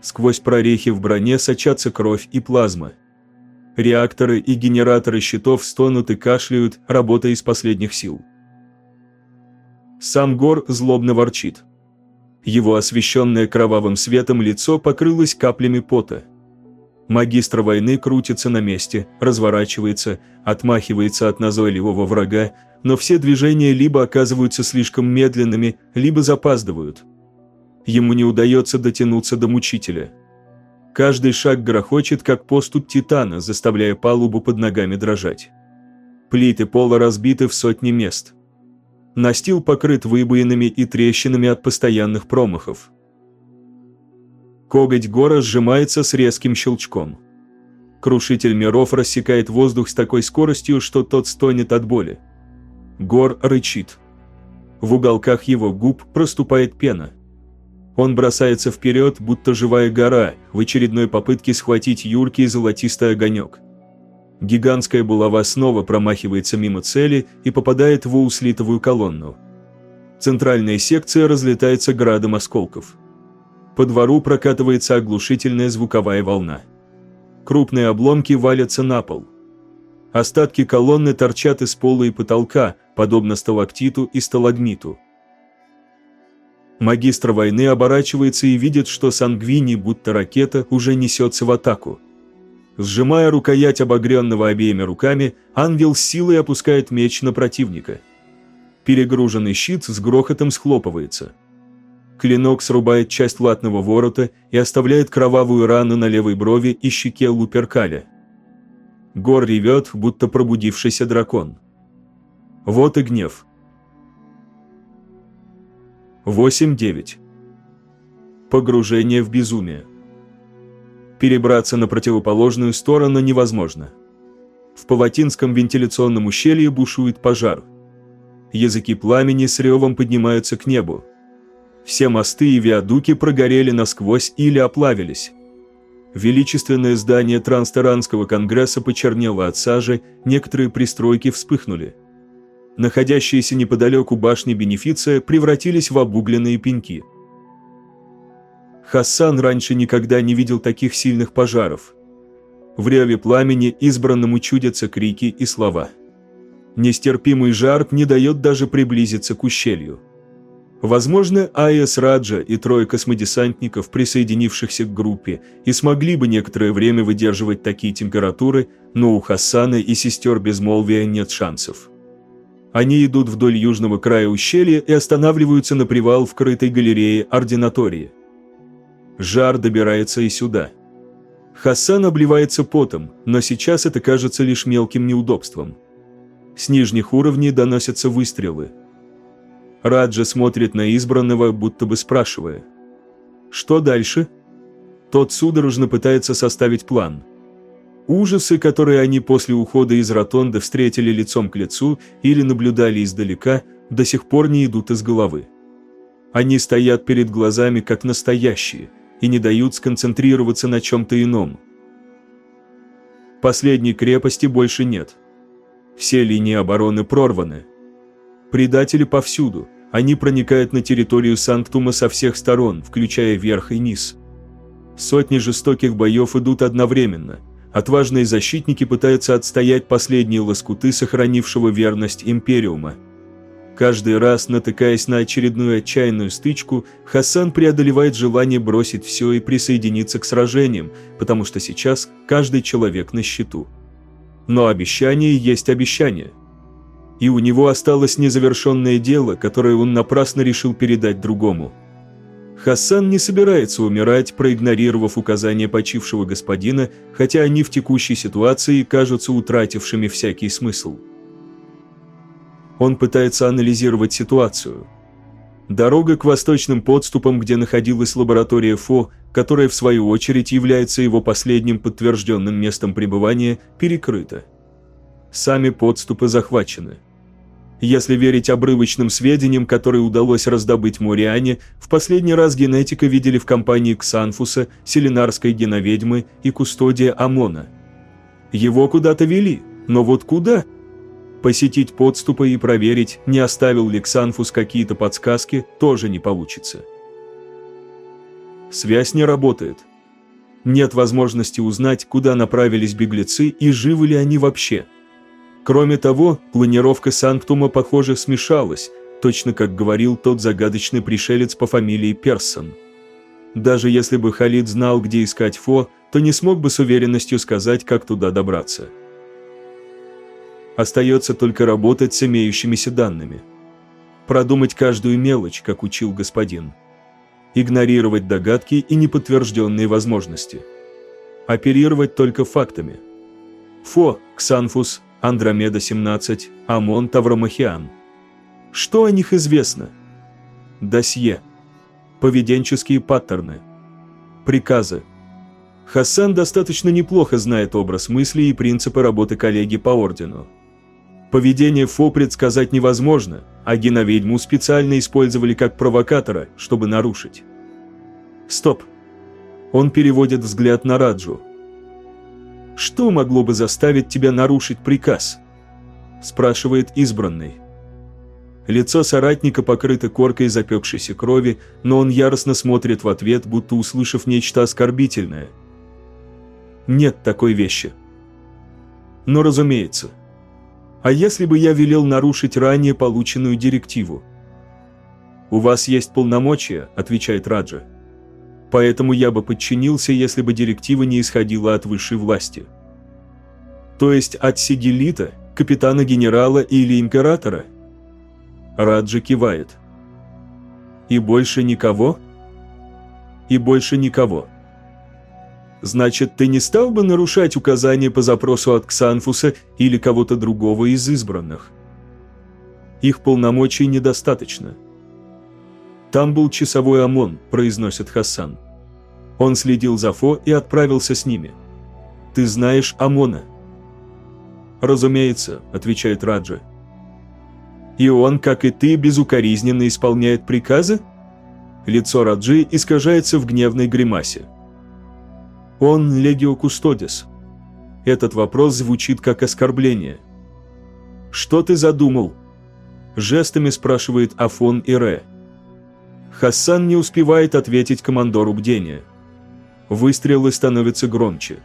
Сквозь прорехи в броне сочатся кровь и плазма. Реакторы и генераторы щитов стонут и кашляют, работая из последних сил. Сам Гор злобно ворчит. Его освещенное кровавым светом лицо покрылось каплями пота. Магистр войны крутится на месте, разворачивается, отмахивается от назойливого врага, но все движения либо оказываются слишком медленными, либо запаздывают. Ему не удается дотянуться до мучителя. Каждый шаг грохочет, как поступ титана, заставляя палубу под ногами дрожать. Плиты пола разбиты в сотни мест. Настил покрыт выбоинами и трещинами от постоянных промахов. Коготь гора сжимается с резким щелчком. Крушитель миров рассекает воздух с такой скоростью, что тот стонет от боли. Гор рычит. В уголках его губ проступает пена. Он бросается вперед, будто живая гора, в очередной попытке схватить юркий золотистый огонек. Гигантская булава снова промахивается мимо цели и попадает в услитовую колонну. Центральная секция разлетается градом осколков. По двору прокатывается оглушительная звуковая волна. Крупные обломки валятся на пол. Остатки колонны торчат из пола и потолка, подобно сталактиту и сталагмиту. Магистр войны оборачивается и видит, что Сангвини, будто ракета, уже несется в атаку. Сжимая рукоять обогренного обеими руками, ангел с силой опускает меч на противника. Перегруженный щит с грохотом схлопывается. Клинок срубает часть латного ворота и оставляет кровавую рану на левой брови и щеке Луперкаля. Гор ревет, будто пробудившийся дракон. Вот и гнев. 8-9. Погружение в безумие. Перебраться на противоположную сторону невозможно. В Палатинском вентиляционном ущелье бушует пожар. Языки пламени с ревом поднимаются к небу. Все мосты и виадуки прогорели насквозь или оплавились. Величественное здание Трансторанского конгресса почернело от сажи, некоторые пристройки вспыхнули. Находящиеся неподалеку башни Бенефиция превратились в обугленные пеньки – Хассан раньше никогда не видел таких сильных пожаров. В реве пламени избранному чудятся крики и слова. Нестерпимый жар не дает даже приблизиться к ущелью. Возможно, Айес Раджа и трое космодесантников, присоединившихся к группе, и смогли бы некоторое время выдерживать такие температуры, но у Хасана и сестер Безмолвия нет шансов. Они идут вдоль южного края ущелья и останавливаются на привал в крытой галерее ординатории. Жар добирается и сюда. Хасан обливается потом, но сейчас это кажется лишь мелким неудобством. С нижних уровней доносятся выстрелы. Раджа смотрит на избранного, будто бы спрашивая. «Что дальше?» Тот судорожно пытается составить план. Ужасы, которые они после ухода из ротонды встретили лицом к лицу или наблюдали издалека, до сих пор не идут из головы. Они стоят перед глазами как настоящие – и не дают сконцентрироваться на чем-то ином. Последней крепости больше нет. Все линии обороны прорваны. Предатели повсюду. Они проникают на территорию Санктума со всех сторон, включая верх и низ. Сотни жестоких боев идут одновременно. Отважные защитники пытаются отстоять последние лоскуты сохранившего верность Империума – Каждый раз, натыкаясь на очередную отчаянную стычку, Хасан преодолевает желание бросить все и присоединиться к сражениям, потому что сейчас каждый человек на счету. Но обещание есть обещание. И у него осталось незавершенное дело, которое он напрасно решил передать другому. Хасан не собирается умирать, проигнорировав указания почившего господина, хотя они в текущей ситуации кажутся утратившими всякий смысл. Он пытается анализировать ситуацию. Дорога к восточным подступам, где находилась лаборатория ФО, которая в свою очередь является его последним подтвержденным местом пребывания, перекрыта. Сами подступы захвачены. Если верить обрывочным сведениям, которые удалось раздобыть Мориане, в последний раз генетика видели в компании Ксанфуса, Селенарской геноведьмы и Кустодия Амона. Его куда-то вели, но вот куда – Посетить подступы и проверить, не оставил ли Ксанфус какие-то подсказки, тоже не получится. Связь не работает. Нет возможности узнать, куда направились беглецы и живы ли они вообще. Кроме того, планировка Санктума, похоже, смешалась, точно как говорил тот загадочный пришелец по фамилии Персон. Даже если бы Халид знал, где искать Фо, то не смог бы с уверенностью сказать, как туда добраться. Остается только работать с имеющимися данными. Продумать каждую мелочь, как учил господин. Игнорировать догадки и неподтвержденные возможности. Оперировать только фактами. Фо, Ксанфус, Андромеда-17, Амон, Тавромахиан. Что о них известно? Досье. Поведенческие паттерны. Приказы. Хасан достаточно неплохо знает образ мысли и принципы работы коллеги по ордену. Поведение Фо предсказать невозможно, а Геноведьму специально использовали как провокатора, чтобы нарушить. Стоп. Он переводит взгляд на Раджу. «Что могло бы заставить тебя нарушить приказ?» спрашивает избранный. Лицо соратника покрыто коркой запекшейся крови, но он яростно смотрит в ответ, будто услышав нечто оскорбительное. Нет такой вещи. Но разумеется. А если бы я велел нарушить ранее полученную директиву? «У вас есть полномочия», – отвечает Раджа. «Поэтому я бы подчинился, если бы директива не исходила от высшей власти». То есть от Сигелита, капитана-генерала или императора? Раджа кивает. И больше никого? И больше никого. Значит, ты не стал бы нарушать указания по запросу от Ксанфуса или кого-то другого из избранных? Их полномочий недостаточно. Там был часовой ОМОН, произносит Хасан. Он следил за Фо и отправился с ними. Ты знаешь ОМОНа? Разумеется, отвечает Раджа. И он, как и ты, безукоризненно исполняет приказы? Лицо Раджи искажается в гневной гримасе. Он легио кустодис. Этот вопрос звучит как оскорбление. «Что ты задумал?» Жестами спрашивает Афон и Ре. Хассан не успевает ответить командору бдения. Выстрелы становятся громче.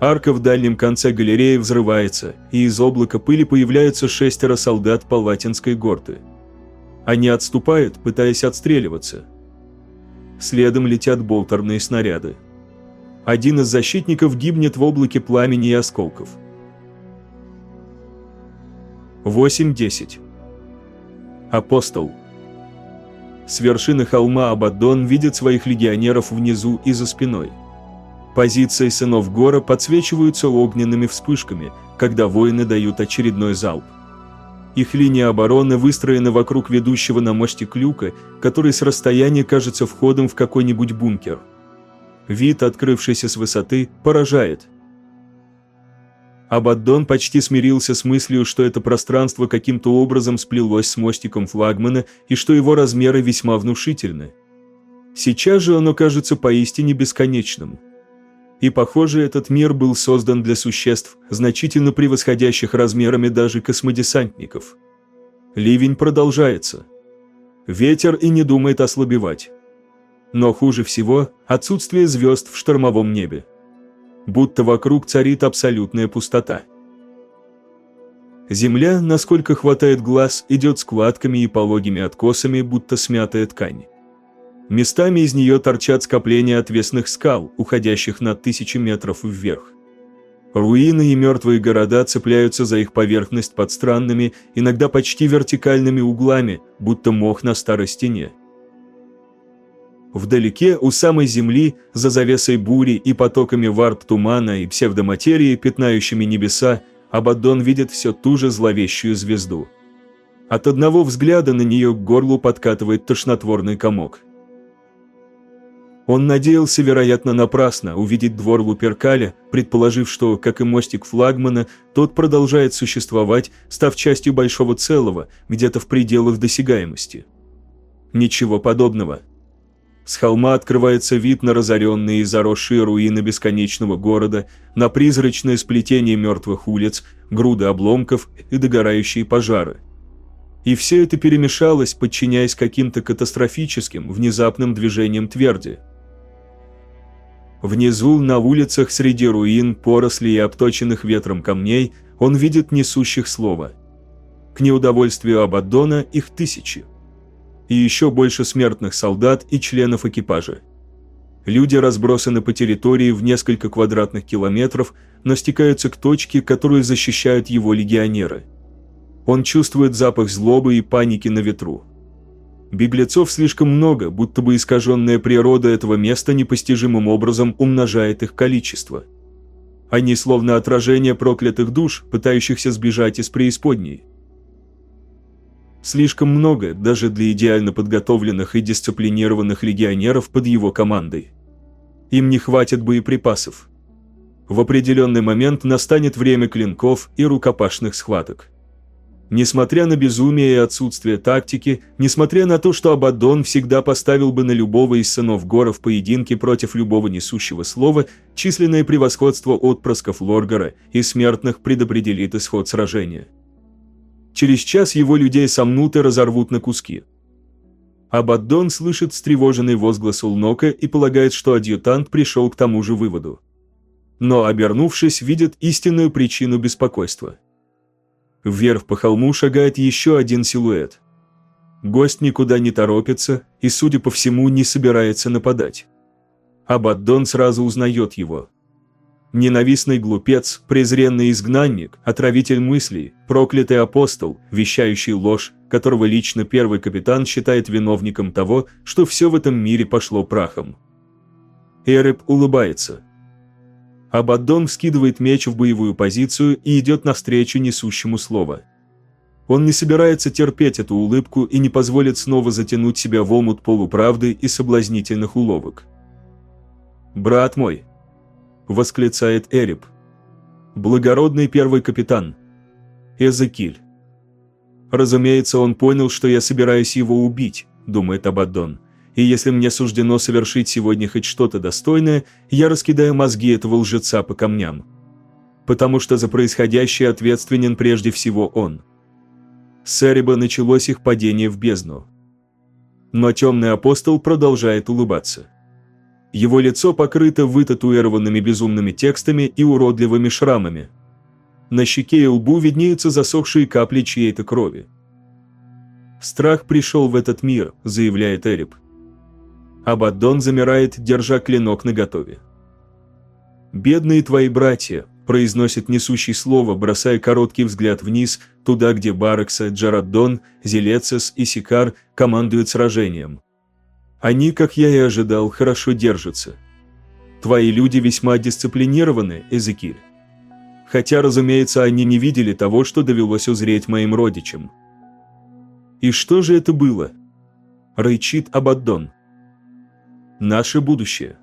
Арка в дальнем конце галереи взрывается, и из облака пыли появляются шестеро солдат Палатинской горты. Они отступают, пытаясь отстреливаться. Следом летят болтерные снаряды. Один из защитников гибнет в облаке пламени и осколков. 8.10 Апостол С вершины холма Абаддон видит своих легионеров внизу и за спиной. Позиции сынов Гора подсвечиваются огненными вспышками, когда воины дают очередной залп. Их линия обороны выстроена вокруг ведущего на мостик люка, который с расстояния кажется входом в какой-нибудь бункер – Вид, открывшийся с высоты, поражает. Абаддон почти смирился с мыслью, что это пространство каким-то образом сплелось с мостиком флагмана и что его размеры весьма внушительны. Сейчас же оно кажется поистине бесконечным. И, похоже, этот мир был создан для существ, значительно превосходящих размерами даже космодесантников. Ливень продолжается. Ветер и не думает ослабевать. Но хуже всего – отсутствие звезд в штормовом небе. Будто вокруг царит абсолютная пустота. Земля, насколько хватает глаз, идет складками и пологими откосами, будто смятая ткань. Местами из нее торчат скопления отвесных скал, уходящих на тысячи метров вверх. Руины и мертвые города цепляются за их поверхность под странными, иногда почти вертикальными углами, будто мох на старой стене. Вдалеке, у самой земли, за завесой бури и потоками варп тумана и псевдоматерии, пятнающими небеса, Абаддон видит все ту же зловещую звезду. От одного взгляда на нее к горлу подкатывает тошнотворный комок. Он надеялся, вероятно, напрасно увидеть двор Луперкаля, предположив, что, как и мостик флагмана, тот продолжает существовать, став частью большого целого, где-то в пределах досягаемости. Ничего подобного. С холма открывается вид на разоренные и заросшие руины бесконечного города, на призрачное сплетение мертвых улиц, груды обломков и догорающие пожары. И все это перемешалось, подчиняясь каким-то катастрофическим, внезапным движениям тверди. Внизу, на улицах, среди руин, порослей и обточенных ветром камней, он видит несущих слова. К неудовольствию Абаддона их тысячи. И еще больше смертных солдат и членов экипажа. Люди разбросаны по территории в несколько квадратных километров, но стекаются к точке, которую защищают его легионеры. Он чувствует запах злобы и паники на ветру. Беглецов слишком много, будто бы искаженная природа этого места непостижимым образом умножает их количество. Они словно отражение проклятых душ, пытающихся сбежать из преисподней. Слишком много даже для идеально подготовленных и дисциплинированных легионеров под его командой. Им не хватит боеприпасов. В определенный момент настанет время клинков и рукопашных схваток. Несмотря на безумие и отсутствие тактики, несмотря на то, что Абаддон всегда поставил бы на любого из сынов Гора в поединке против любого несущего слова, численное превосходство отпрысков Лоргара и смертных предопределит исход сражения. Через час его людей сомнут и разорвут на куски. Абаддон слышит встревоженный возглас Улнока и полагает, что адъютант пришел к тому же выводу. Но, обернувшись, видит истинную причину беспокойства. Вверх по холму шагает еще один силуэт. Гость никуда не торопится и, судя по всему, не собирается нападать. Абаддон сразу узнает его – Ненавистный глупец, презренный изгнанник, отравитель мыслей, проклятый апостол, вещающий ложь, которого лично первый капитан считает виновником того, что все в этом мире пошло прахом. Эреб улыбается. Абаддон вскидывает меч в боевую позицию и идет навстречу несущему слово. Он не собирается терпеть эту улыбку и не позволит снова затянуть себя в омут полуправды и соблазнительных уловок. «Брат мой», – восклицает Эреб. «Благородный первый капитан. Эзекиль». «Разумеется, он понял, что я собираюсь его убить», – думает Абаддон. «И если мне суждено совершить сегодня хоть что-то достойное, я раскидаю мозги этого лжеца по камням. Потому что за происходящее ответственен прежде всего он». С Эреба началось их падение в бездну. Но темный апостол продолжает улыбаться. Его лицо покрыто вытатуированными безумными текстами и уродливыми шрамами. На щеке и лбу виднеются засохшие капли чьей-то крови. «Страх пришел в этот мир», – заявляет Эреб. Абаддон замирает, держа клинок наготове. «Бедные твои братья», – произносит несущий слово, бросая короткий взгляд вниз, туда, где Баракса, Джараддон, Зелецес и Сикар командуют сражением. Они, как я и ожидал, хорошо держатся. Твои люди весьма дисциплинированы, Эзекиль. Хотя, разумеется, они не видели того, что довелось узреть моим родичам. И что же это было? Рычит Абаддон. Наше будущее.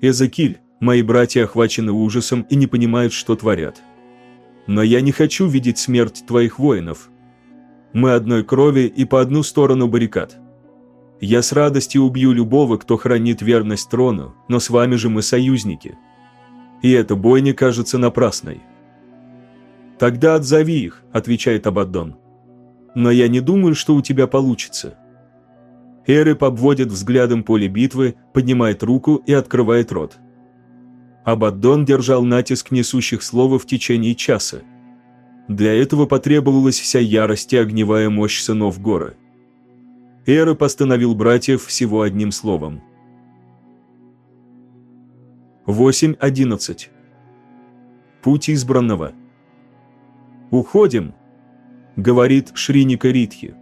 Эзекиль, мои братья охвачены ужасом и не понимают, что творят. Но я не хочу видеть смерть твоих воинов. Мы одной крови и по одну сторону баррикад. Я с радостью убью любого, кто хранит верность трону, но с вами же мы союзники. И эта бойня кажется напрасной. «Тогда отзови их», – отвечает Абаддон. «Но я не думаю, что у тебя получится». Эреп обводит взглядом поле битвы, поднимает руку и открывает рот. Абаддон держал натиск несущих слова в течение часа. Для этого потребовалась вся ярость и огневая мощь сынов Гора. Эра постановил братьев всего одним словом. 8.11. Путь избранного. «Уходим», — говорит Шриника Ритхи.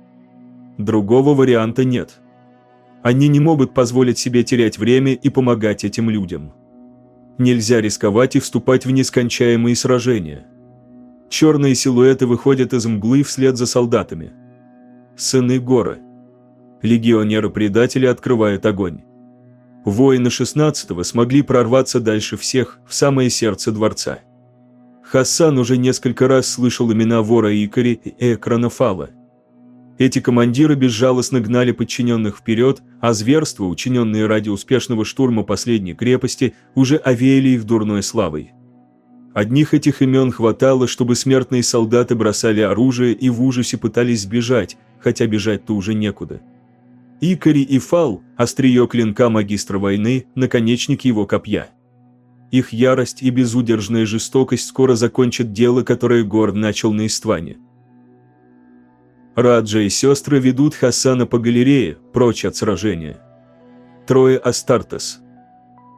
Другого варианта нет. Они не могут позволить себе терять время и помогать этим людям. Нельзя рисковать и вступать в нескончаемые сражения. Черные силуэты выходят из мглы вслед за солдатами. Сыны горы легионеры-предатели открывают огонь. Воины 16-го смогли прорваться дальше всех, в самое сердце дворца. Хасан уже несколько раз слышал имена вора Икари и Экронофала. Эти командиры безжалостно гнали подчиненных вперед, а зверства, учиненные ради успешного штурма последней крепости, уже овеяли их дурной славой. Одних этих имен хватало, чтобы смертные солдаты бросали оружие и в ужасе пытались сбежать, хотя бежать-то уже некуда. Икари и Фал – острие клинка магистра войны, наконечник его копья. Их ярость и безудержная жестокость скоро закончат дело, которое Гор начал на Истване. Раджа и сестры ведут Хасана по галерее, прочь от сражения. Трое Астартес.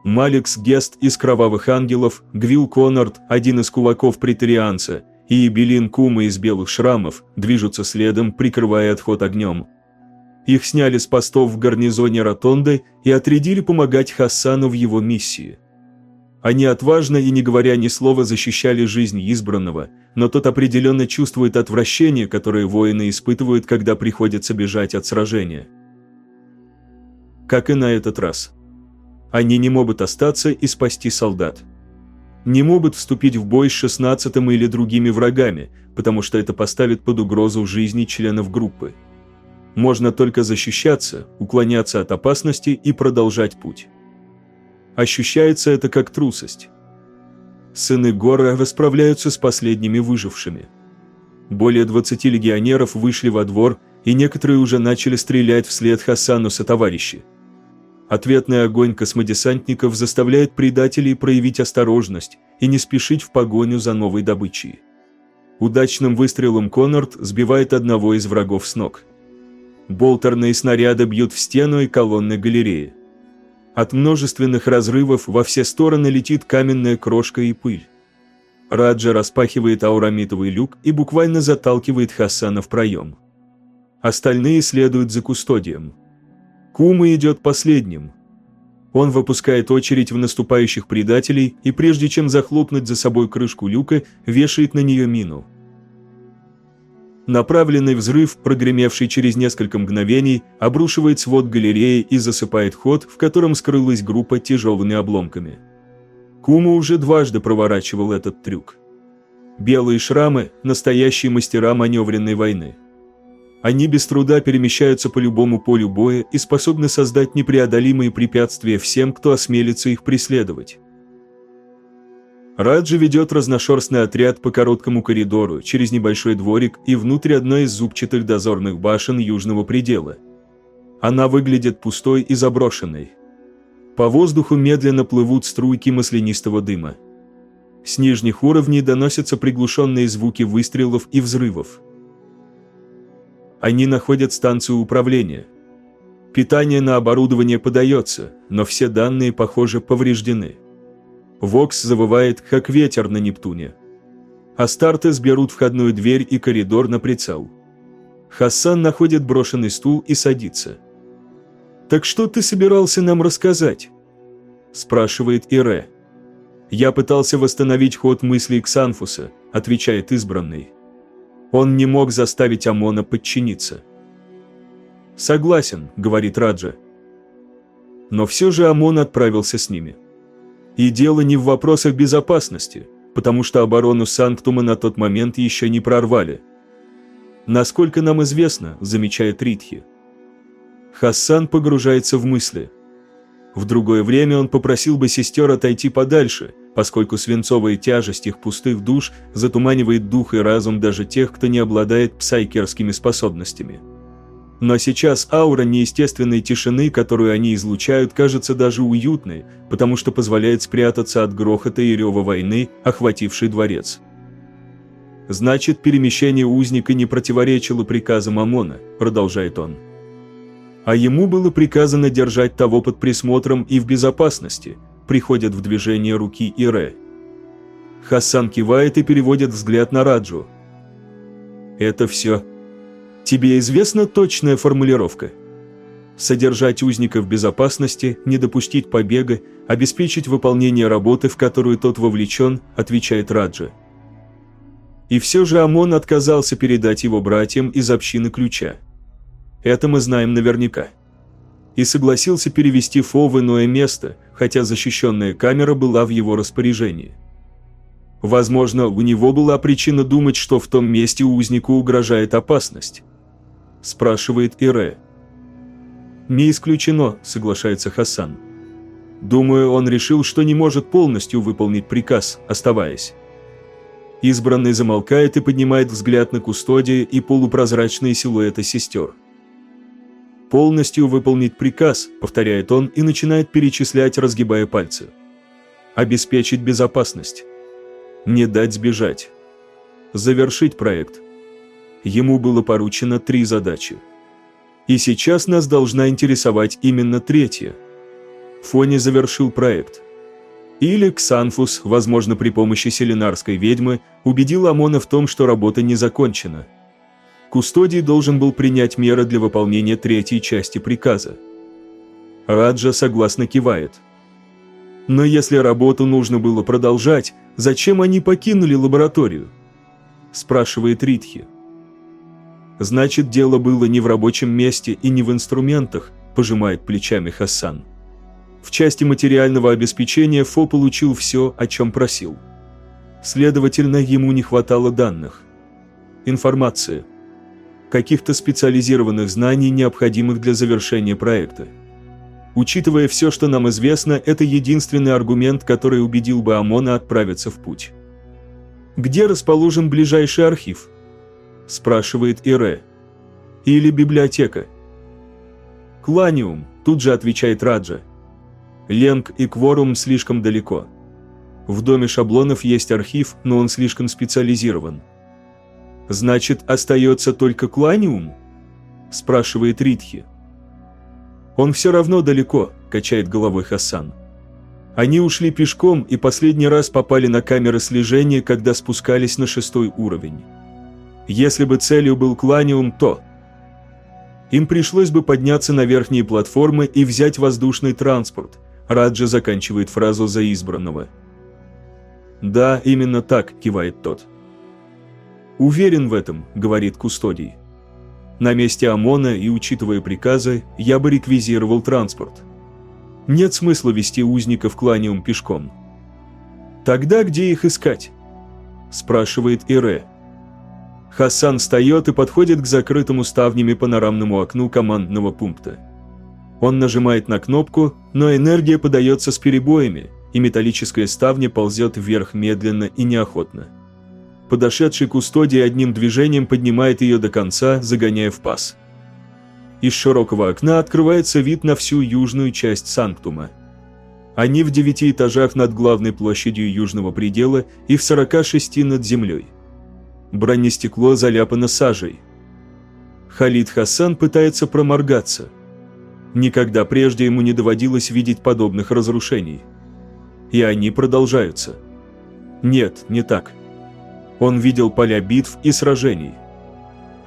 Маликс Гест из Кровавых Ангелов, Гвил Коннорд, один из кулаков претарианца, и Белин Кума из Белых Шрамов движутся следом, прикрывая отход огнем. Их сняли с постов в гарнизоне Ротонды и отрядили помогать Хасану в его миссии. Они отважно и не говоря ни слова защищали жизнь избранного, но тот определенно чувствует отвращение, которое воины испытывают, когда приходится бежать от сражения. Как и на этот раз. Они не могут остаться и спасти солдат. Не могут вступить в бой с шестнадцатым или другими врагами, потому что это поставит под угрозу жизни членов группы. Можно только защищаться, уклоняться от опасности и продолжать путь. Ощущается это как трусость. Сыны Гора расправляются с последними выжившими. Более 20 легионеров вышли во двор, и некоторые уже начали стрелять вслед Хасану со товарищи. Ответный огонь космодесантников заставляет предателей проявить осторожность и не спешить в погоню за новой добычей. Удачным выстрелом Коннорд сбивает одного из врагов с ног. Болтерные снаряды бьют в стену и колонны галереи. От множественных разрывов во все стороны летит каменная крошка и пыль. Раджа распахивает аурамитовый люк и буквально заталкивает Хасана в проем. Остальные следуют за кустодием. Кума идет последним. Он выпускает очередь в наступающих предателей и прежде чем захлопнуть за собой крышку люка, вешает на нее мину. Направленный взрыв, прогремевший через несколько мгновений, обрушивает свод галереи и засыпает ход, в котором скрылась группа тяжелыми обломками. Кума уже дважды проворачивал этот трюк. Белые шрамы – настоящие мастера маневренной войны. Они без труда перемещаются по любому полю боя и способны создать непреодолимые препятствия всем, кто осмелится их преследовать. Раджи ведет разношерстный отряд по короткому коридору, через небольшой дворик и внутрь одной из зубчатых дозорных башен южного предела. Она выглядит пустой и заброшенной. По воздуху медленно плывут струйки маслянистого дыма. С нижних уровней доносятся приглушенные звуки выстрелов и взрывов. Они находят станцию управления. Питание на оборудование подается, но все данные, похоже, повреждены. Вокс завывает, как ветер на Нептуне. Астартес берут входную дверь и коридор на прицел. Хассан находит брошенный стул и садится. «Так что ты собирался нам рассказать?» спрашивает Ире. «Я пытался восстановить ход мыслей Ксанфуса», отвечает избранный. Он не мог заставить Амона подчиниться. «Согласен», — говорит Раджа. Но все же Амон отправился с ними. И дело не в вопросах безопасности, потому что оборону Санктума на тот момент еще не прорвали. Насколько нам известно, замечает Ритхи. Хассан погружается в мысли. В другое время он попросил бы сестер отойти подальше, поскольку свинцовая тяжесть их пустых душ затуманивает дух и разум даже тех, кто не обладает псайкерскими способностями. Но сейчас аура неестественной тишины, которую они излучают, кажется даже уютной, потому что позволяет спрятаться от грохота и рева войны, охватившей дворец. «Значит, перемещение узника не противоречило приказам ОМОНа», – продолжает он. «А ему было приказано держать того под присмотром и в безопасности», – приходят в движение руки Ире. Хасан кивает и переводит взгляд на Раджу. «Это все», Тебе известна точная формулировка? Содержать узника в безопасности, не допустить побега, обеспечить выполнение работы, в которую тот вовлечен, отвечает Раджа. И все же ОМОН отказался передать его братьям из общины ключа. Это мы знаем наверняка. И согласился перевести Фо в иное место, хотя защищенная камера была в его распоряжении. Возможно, у него была причина думать, что в том месте узнику угрожает опасность. – спрашивает Ире. «Не исключено», – соглашается Хасан. «Думаю, он решил, что не может полностью выполнить приказ, оставаясь». Избранный замолкает и поднимает взгляд на кустодии и полупрозрачные силуэты сестер. Полностью выполнить приказ, повторяет он и начинает перечислять, разгибая пальцы. Обеспечить безопасность. Не дать сбежать. Завершить проект. Ему было поручено три задачи. И сейчас нас должна интересовать именно третья. Фони завершил проект. Или Ксанфус, возможно при помощи селенарской ведьмы, убедил Амона в том, что работа не закончена – Кустодий должен был принять меры для выполнения третьей части приказа. Раджа согласно кивает. Но если работу нужно было продолжать, зачем они покинули лабораторию? Спрашивает Ритхи. Значит, дело было не в рабочем месте и не в инструментах, пожимает плечами Хасан. В части материального обеспечения Фо получил все, о чем просил. Следовательно, ему не хватало данных. Информации каких-то специализированных знаний, необходимых для завершения проекта. Учитывая все, что нам известно, это единственный аргумент, который убедил бы ОМОНа отправиться в путь. «Где расположен ближайший архив?» – спрашивает Ире. «Или библиотека?» «Кланиум», – тут же отвечает Раджа. «Ленг и Кворум слишком далеко. В доме шаблонов есть архив, но он слишком специализирован. «Значит, остается только Кланиум?» – спрашивает Ритхи. «Он все равно далеко», – качает головой Хасан. Они ушли пешком и последний раз попали на камеры слежения, когда спускались на шестой уровень. Если бы целью был Кланиум, то... Им пришлось бы подняться на верхние платформы и взять воздушный транспорт. Раджа заканчивает фразу за избранного. «Да, именно так», – кивает тот. «Уверен в этом», — говорит Кустодий. «На месте ОМОНа и учитывая приказы, я бы реквизировал транспорт. Нет смысла вести узников кланиум пешком». «Тогда где их искать?» – спрашивает Ире. Хасан встает и подходит к закрытому ставнями панорамному окну командного пункта. Он нажимает на кнопку, но энергия подается с перебоями, и металлическая ставня ползет вверх медленно и неохотно подошедший кустодий одним движением поднимает ее до конца, загоняя в паз. Из широкого окна открывается вид на всю южную часть Санктума. Они в девяти этажах над главной площадью южного предела и в 46 над землей. Бронестекло заляпано сажей. Халид Хасан пытается проморгаться. Никогда прежде ему не доводилось видеть подобных разрушений. И они продолжаются. Нет, не так. Он видел поля битв и сражений.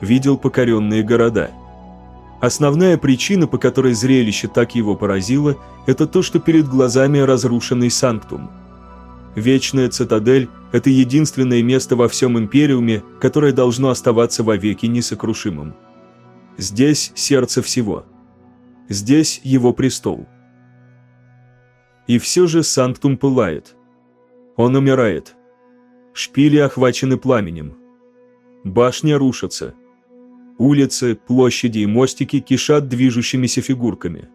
Видел покоренные города. Основная причина, по которой зрелище так его поразило, это то, что перед глазами разрушенный Санктум. Вечная цитадель – это единственное место во всем Империуме, которое должно оставаться вовеки несокрушимым. Здесь сердце всего. Здесь его престол. И все же Санктум пылает. Он умирает. Шпили охвачены пламенем. Башня рушится. Улицы, площади и мостики кишат движущимися фигурками.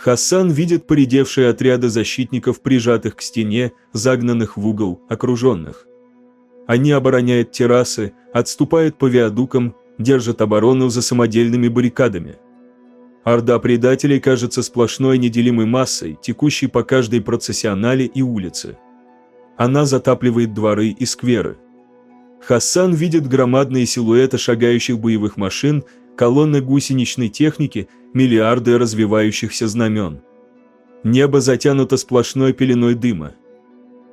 Хасан видит поредевшие отряды защитников, прижатых к стене, загнанных в угол, окруженных. Они обороняют террасы, отступают по виадукам, держат оборону за самодельными баррикадами. Орда предателей кажется сплошной неделимой массой, текущей по каждой процессионале и улице. Она затапливает дворы и скверы. Хасан видит громадные силуэты шагающих боевых машин, колонны гусеничной техники, миллиарды развивающихся знамен. Небо затянуто сплошной пеленой дыма.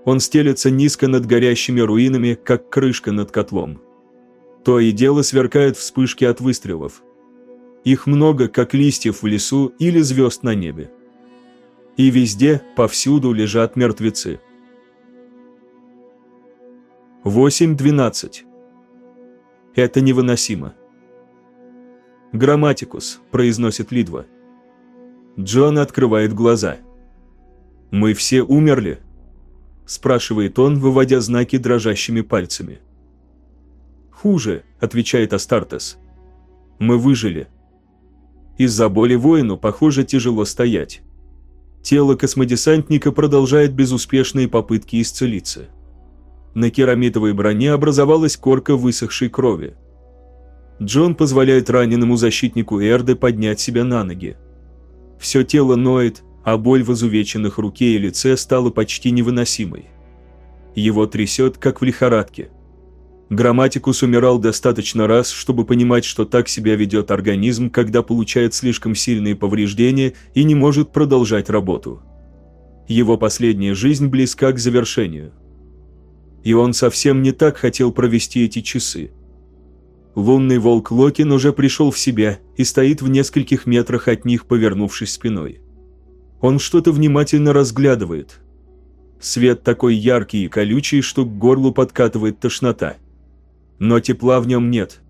Он стелется низко над горящими руинами, как крышка над котлом. То и дело сверкают вспышки от выстрелов. Их много, как листьев в лесу или звезд на небе. И везде, повсюду лежат мертвецы. 8.12. Это невыносимо. «Грамматикус», – произносит Лидва. Джон открывает глаза. «Мы все умерли?» – спрашивает он, выводя знаки дрожащими пальцами. «Хуже», – отвечает Астартес. «Мы выжили». Из-за боли воину, похоже, тяжело стоять. Тело космодесантника продолжает безуспешные попытки исцелиться. На керамитовой броне образовалась корка высохшей крови. Джон позволяет раненому защитнику Эрды поднять себя на ноги. Все тело ноет, а боль в изувеченных руке и лице стала почти невыносимой. Его трясет, как в лихорадке. Грамматикус умирал достаточно раз, чтобы понимать, что так себя ведет организм, когда получает слишком сильные повреждения и не может продолжать работу. Его последняя жизнь близка к завершению. И он совсем не так хотел провести эти часы. Лунный волк Локин уже пришел в себя и стоит в нескольких метрах от них, повернувшись спиной. Он что-то внимательно разглядывает. Свет такой яркий и колючий, что к горлу подкатывает тошнота. Но тепла в нем нет.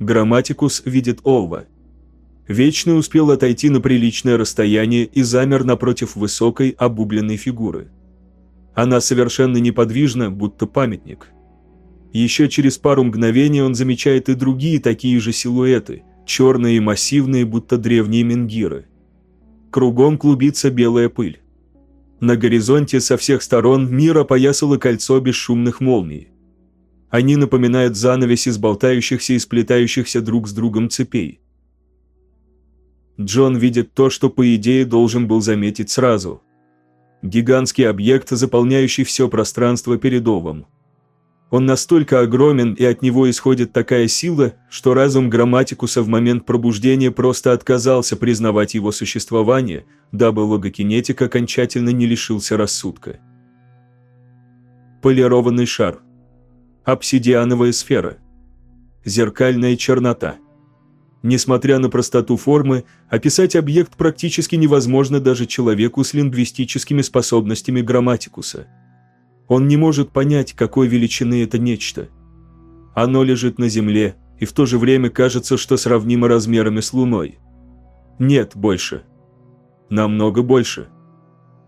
Грамматикус видит Олва – Вечный успел отойти на приличное расстояние и замер напротив высокой, обугленной фигуры. Она совершенно неподвижна, будто памятник. Еще через пару мгновений он замечает и другие такие же силуэты, черные и массивные, будто древние менгиры. Кругом клубится белая пыль. На горизонте со всех сторон мир опоясало кольцо бесшумных молний. Они напоминают занавес из болтающихся и сплетающихся друг с другом цепей. Джон видит то, что по идее должен был заметить сразу. Гигантский объект, заполняющий все пространство перед Овом. Он настолько огромен и от него исходит такая сила, что разум грамматикуса в момент пробуждения просто отказался признавать его существование, дабы логокинетик окончательно не лишился рассудка. Полированный шар. Обсидиановая сфера. Зеркальная чернота. Несмотря на простоту формы, описать объект практически невозможно даже человеку с лингвистическими способностями грамматикуса. Он не может понять, какой величины это нечто. Оно лежит на Земле, и в то же время кажется, что сравнимо размерами с Луной. Нет, больше. Намного больше.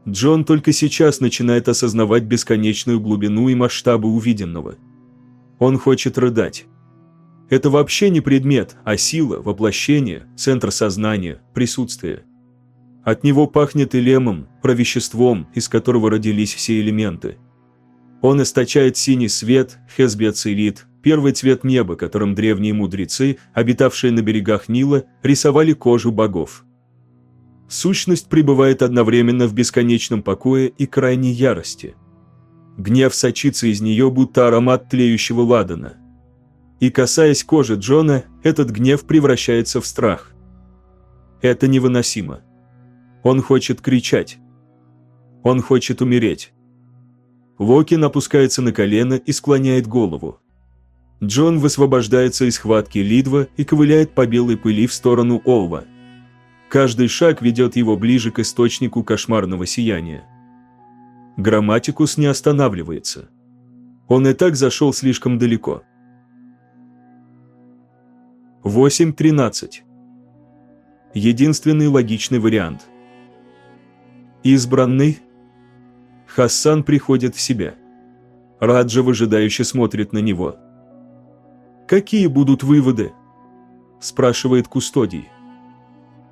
Джон только сейчас начинает осознавать бесконечную глубину и масштабы увиденного. Он хочет рыдать. Это вообще не предмет, а сила, воплощение, центр сознания, присутствие. От него пахнет элемом, провеществом, из которого родились все элементы. Он источает синий свет, хесбиоцерит, первый цвет неба, которым древние мудрецы, обитавшие на берегах Нила, рисовали кожу богов. Сущность пребывает одновременно в бесконечном покое и крайней ярости. Гнев сочится из нее, будто аромат тлеющего ладана – и касаясь кожи Джона, этот гнев превращается в страх. Это невыносимо. Он хочет кричать. Он хочет умереть. Локин опускается на колено и склоняет голову. Джон высвобождается из хватки Лидва и ковыляет по белой пыли в сторону Олва. Каждый шаг ведет его ближе к источнику кошмарного сияния. Грамматикус не останавливается. Он и так зашел слишком далеко. 8.13. Единственный логичный вариант. Избранный. Хассан приходит в себя. Раджа выжидающе смотрит на него. «Какие будут выводы?» – спрашивает Кустодий.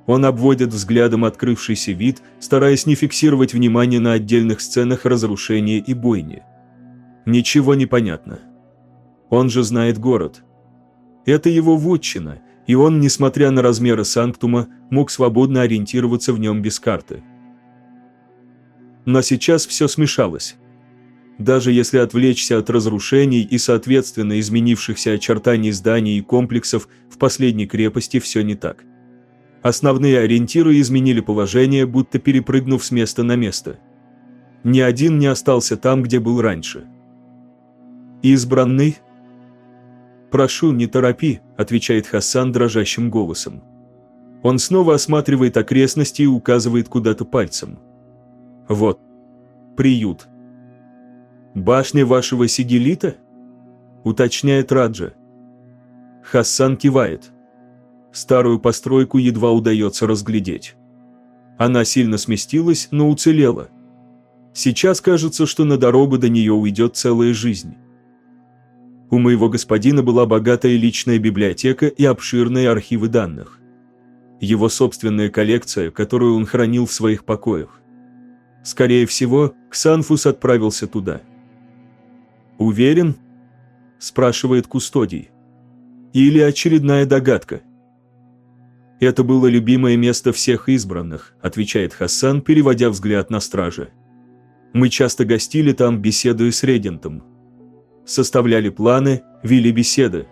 Он обводит взглядом открывшийся вид, стараясь не фиксировать внимание на отдельных сценах разрушения и бойни. Ничего не понятно. Он же знает город – это его вотчина, и он, несмотря на размеры Санктума, мог свободно ориентироваться в нем без карты. Но сейчас все смешалось. Даже если отвлечься от разрушений и, соответственно, изменившихся очертаний зданий и комплексов, в последней крепости все не так. Основные ориентиры изменили положение, будто перепрыгнув с места на место. Ни один не остался там, где был раньше. Избранный – «Прошу, не торопи», – отвечает Хасан дрожащим голосом. Он снова осматривает окрестности и указывает куда-то пальцем. «Вот. Приют». «Башня вашего сигелита?» – уточняет Раджа. Хасан кивает. Старую постройку едва удается разглядеть. Она сильно сместилась, но уцелела. Сейчас кажется, что на дорогу до нее уйдет целая жизнь. У моего господина была богатая личная библиотека и обширные архивы данных. Его собственная коллекция, которую он хранил в своих покоях. Скорее всего, Ксанфус отправился туда. «Уверен?» – спрашивает Кустодий. Или очередная догадка? «Это было любимое место всех избранных», – отвечает Хасан, переводя взгляд на стража. «Мы часто гостили там, беседуя с регентом. Составляли планы, вели беседы.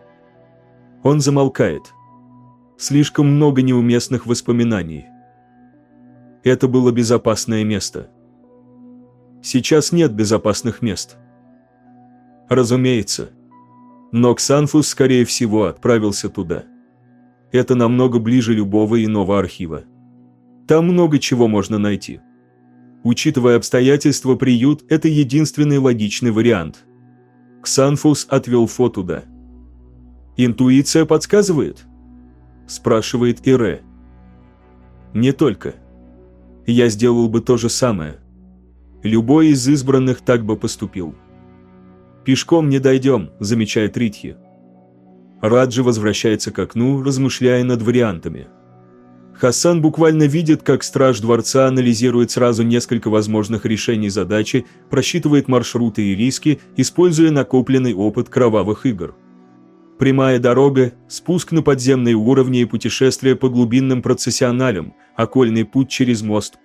Он замолкает. Слишком много неуместных воспоминаний. Это было безопасное место. Сейчас нет безопасных мест. Разумеется. Но Ксанфус, скорее всего, отправился туда. Это намного ближе любого иного архива. Там много чего можно найти. Учитывая обстоятельства, приют – это единственный логичный вариант. Ксанфус отвел Фо туда. «Интуиция подсказывает?» – спрашивает Ире. «Не только. Я сделал бы то же самое. Любой из избранных так бы поступил». «Пешком не дойдем», – замечает Ритхи. Раджи возвращается к окну, размышляя над вариантами. Хасан буквально видит, как страж дворца анализирует сразу несколько возможных решений задачи, просчитывает маршруты и риски, используя накопленный опыт кровавых игр. Прямая дорога, спуск на подземные уровни и путешествие по глубинным процессионалям, окольный путь через мост.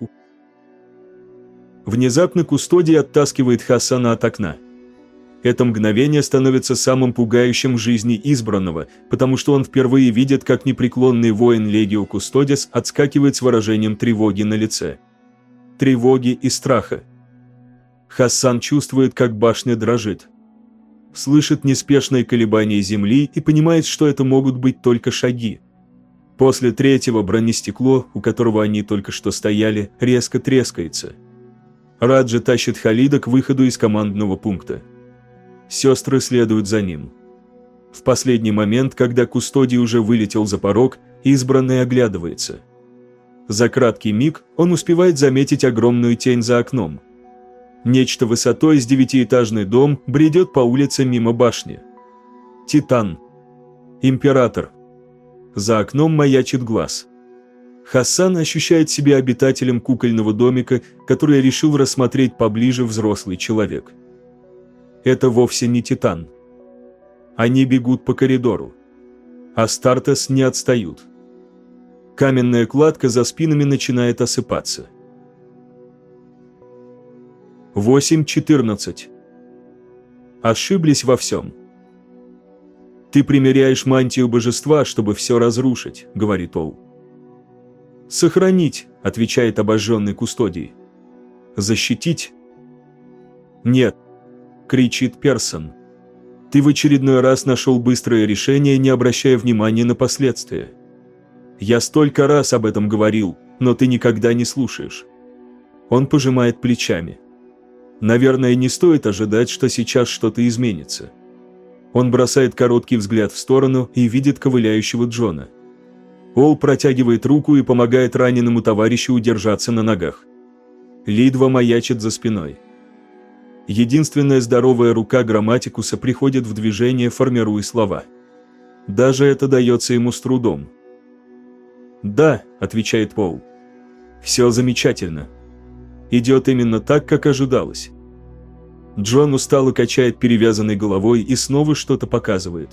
Внезапно Кустодий оттаскивает Хасана от окна – это мгновение становится самым пугающим в жизни избранного, потому что он впервые видит, как непреклонный воин Легио Кустодис отскакивает с выражением тревоги на лице. Тревоги и страха. Хассан чувствует, как башня дрожит. Слышит неспешные колебания земли и понимает, что это могут быть только шаги. После третьего бронестекло, у которого они только что стояли, резко трескается. Раджа тащит Халида к выходу из командного пункта. Сестры следуют за ним. В последний момент, когда Кустодий уже вылетел за порог, избранный оглядывается. За краткий миг он успевает заметить огромную тень за окном. Нечто высотой с девятиэтажный дом бредет по улице мимо башни. Титан. Император. За окном маячит глаз. Хасан ощущает себя обитателем кукольного домика, который решил рассмотреть поближе взрослый человек это вовсе не Титан. Они бегут по коридору. А Стартес не отстают. Каменная кладка за спинами начинает осыпаться. 8.14. Ошиблись во всем. «Ты примеряешь мантию божества, чтобы все разрушить», — говорит Ол. «Сохранить», — отвечает обожженный кустодий. «Защитить?» «Нет, – кричит Персон. «Ты в очередной раз нашел быстрое решение, не обращая внимания на последствия. Я столько раз об этом говорил, но ты никогда не слушаешь». Он пожимает плечами. «Наверное, не стоит ожидать, что сейчас что-то изменится». Он бросает короткий взгляд в сторону и видит ковыляющего Джона. Ол протягивает руку и помогает раненому товарищу удержаться на ногах. Лидва маячит за спиной. Единственная здоровая рука грамматикуса приходит в движение, формируя слова. Даже это дается ему с трудом. «Да», – отвечает Пол. «Все замечательно. Идет именно так, как ожидалось». Джон устало качает перевязанной головой и снова что-то показывает.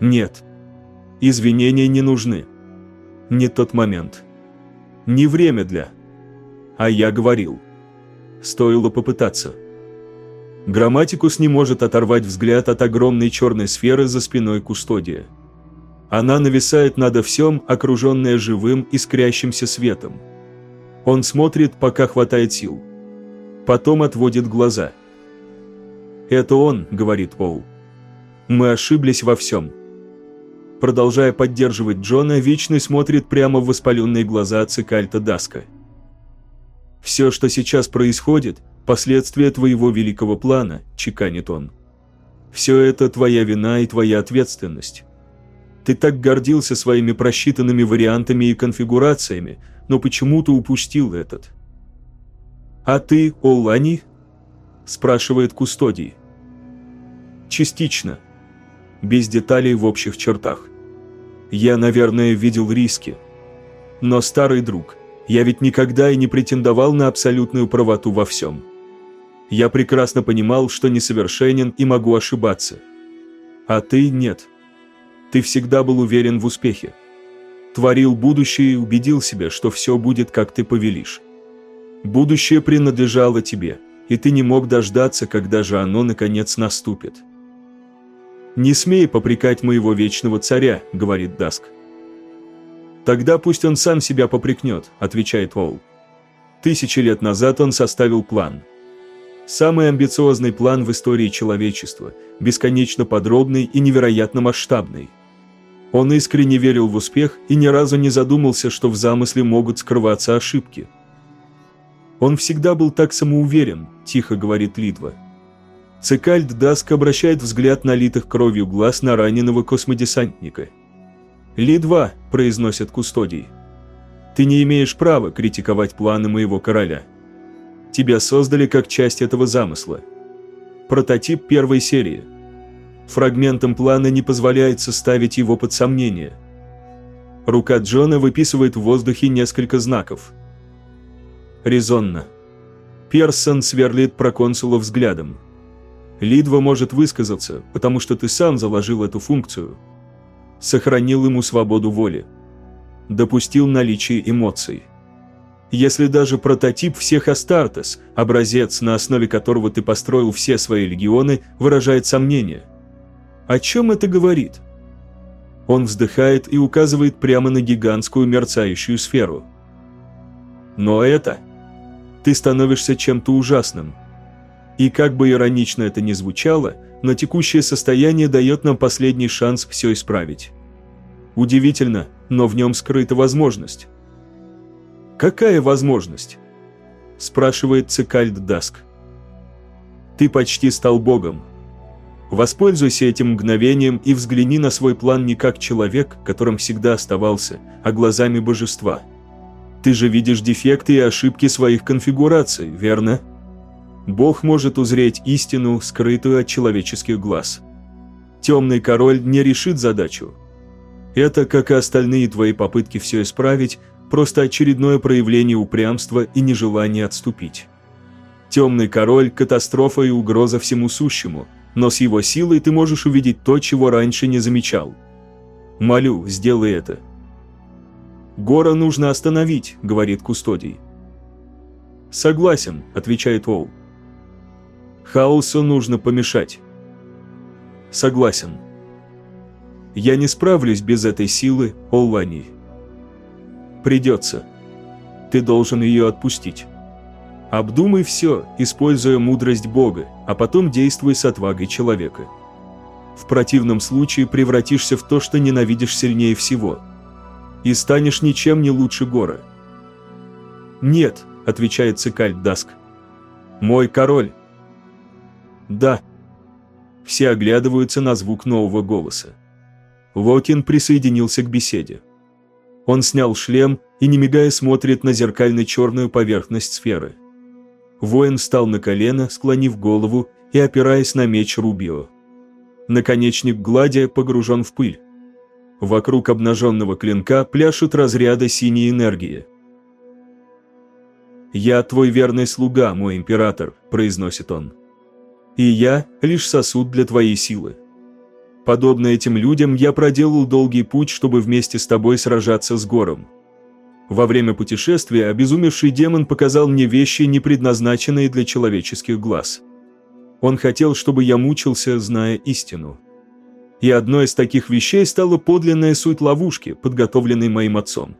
«Нет. Извинения не нужны. Не тот момент. Не время для...» «А я говорил». Стоило попытаться. Грамматикус не может оторвать взгляд от огромной черной сферы за спиной кустодия. Она нависает над всем, окруженная живым, искрящимся светом. Он смотрит, пока хватает сил. Потом отводит глаза. «Это он», — говорит Пол. «Мы ошиблись во всем». Продолжая поддерживать Джона, Вечный смотрит прямо в воспаленные глаза Цикальта Даска. «Все, что сейчас происходит, последствия твоего великого плана», – чеканит он. «Все это твоя вина и твоя ответственность. Ты так гордился своими просчитанными вариантами и конфигурациями, но почему-то упустил этот». «А ты, Оллани?» – спрашивает Кустодий. «Частично. Без деталей в общих чертах. Я, наверное, видел риски. Но старый друг, я ведь никогда и не претендовал на абсолютную правоту во всем. Я прекрасно понимал, что несовершенен и могу ошибаться. А ты нет. Ты всегда был уверен в успехе. Творил будущее и убедил себя, что все будет, как ты повелишь. Будущее принадлежало тебе, и ты не мог дождаться, когда же оно наконец наступит. «Не смей попрекать моего вечного царя», — говорит Даск. «Тогда пусть он сам себя попрекнет», — отвечает Оул. Тысячи лет назад он составил план. Самый амбициозный план в истории человечества, бесконечно подробный и невероятно масштабный. Он искренне верил в успех и ни разу не задумался, что в замысле могут скрываться ошибки. «Он всегда был так самоуверен», – тихо говорит Литва. Цикальд Даск обращает взгляд налитых кровью глаз на раненого космодесантника. «Ли-2», – произносит Кустодий. «Ты не имеешь права критиковать планы моего короля. Тебя создали как часть этого замысла. Прототип первой серии. Фрагментом плана не позволяется ставить его под сомнение. Рука Джона выписывает в воздухе несколько знаков – резонно. Персон сверлит проконсула взглядом. Лидва может высказаться, потому что ты сам заложил эту функцию. Сохранил ему свободу воли. Допустил наличие эмоций. Если даже прототип всех Астартес, образец, на основе которого ты построил все свои легионы, выражает сомнение. О чем это говорит? Он вздыхает и указывает прямо на гигантскую мерцающую сферу. Но это ты становишься чем-то ужасным. И как бы иронично это ни звучало, но текущее состояние дает нам последний шанс все исправить. Удивительно, но в нем скрыта возможность. «Какая возможность?» – спрашивает Цикальд Даск. «Ты почти стал богом. Воспользуйся этим мгновением и взгляни на свой план не как человек, которым всегда оставался, а глазами божества». Ты же видишь дефекты и ошибки своих конфигураций, верно? Бог может узреть истину, скрытую от человеческих глаз. Темный король не решит задачу. Это, как и остальные твои попытки все исправить, просто очередное проявление упрямства и нежелания отступить. Темный король – катастрофа и угроза всему сущему, но с его силой ты можешь увидеть то, чего раньше не замечал. Молю, сделай это. «Гора нужно остановить», — говорит Кустодий. «Согласен», — отвечает Оу. «Хаосу нужно помешать». «Согласен». «Я не справлюсь без этой силы, Оллани». «Придется. Ты должен ее отпустить». Обдумай все, используя мудрость Бога, а потом действуй с отвагой человека. В противном случае превратишься в то, что ненавидишь сильнее всего – и станешь ничем не лучше Гора». «Нет», — отвечает Цикаль Даск. «Мой король». «Да». Все оглядываются на звук нового голоса. Локин присоединился к беседе. Он снял шлем и, не мигая, смотрит на зеркально-черную поверхность сферы. Воин встал на колено, склонив голову и опираясь на меч Рубио. Наконечник гладия погружен в пыль. Вокруг обнаженного клинка пляшут разряды синей энергии. «Я твой верный слуга, мой император», – произносит он. «И я – лишь сосуд для твоей силы. Подобно этим людям, я проделал долгий путь, чтобы вместе с тобой сражаться с гором. Во время путешествия обезумевший демон показал мне вещи, не предназначенные для человеческих глаз. Он хотел, чтобы я мучился, зная истину и одной из таких вещей стала подлинная суть ловушки, подготовленной моим отцом.